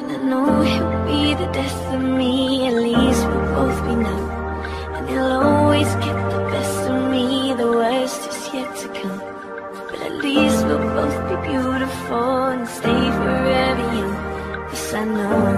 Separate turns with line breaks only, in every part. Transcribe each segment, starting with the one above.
And I know he'll be the death of me, at least we'll both be numb. And he'll always get the best of me, the worst is yet to come. But at least we'll both be beautiful and stay forever young. This I know,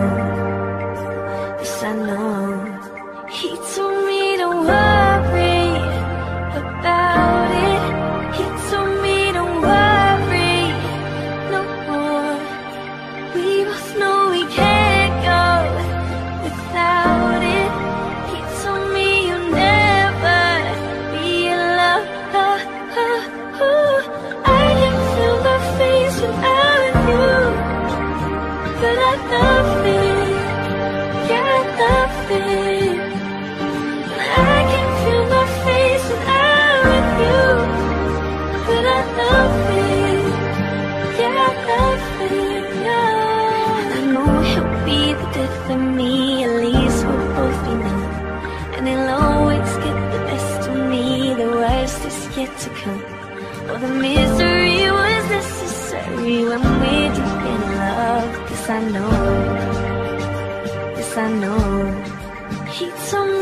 he'll be the death of me. At least we'll both be numb. And he'll always get the best of me. The worst is yet to come. Oh, the misery was necessary when we're deep in love. This I know. This I know. He told me